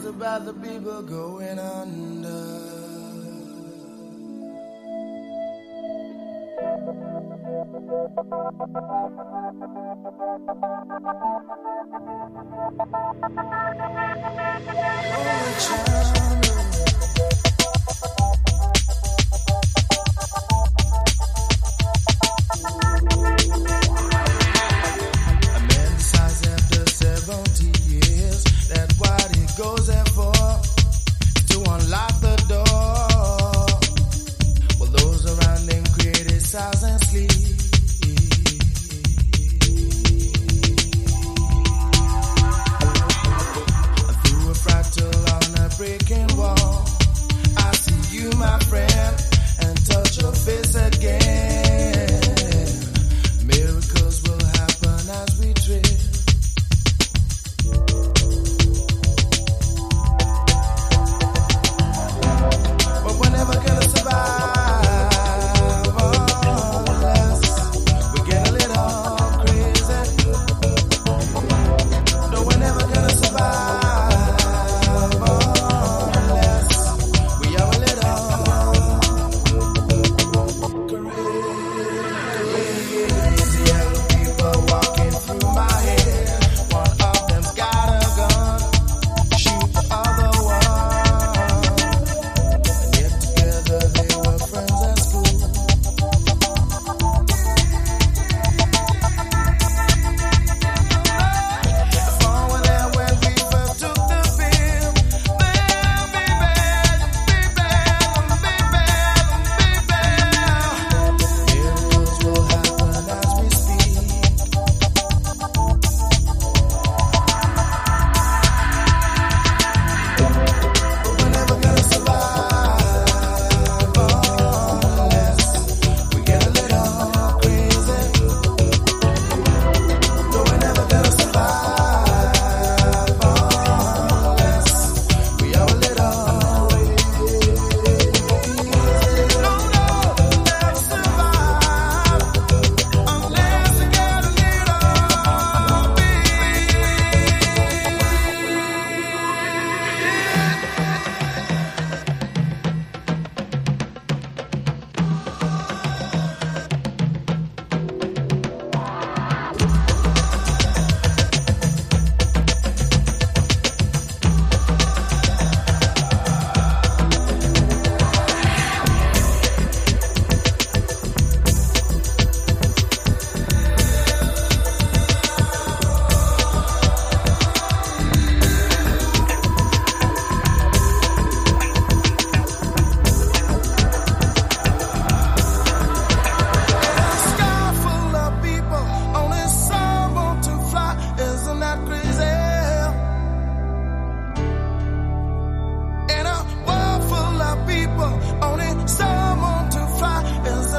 about the people going under. Oh, child.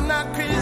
not created.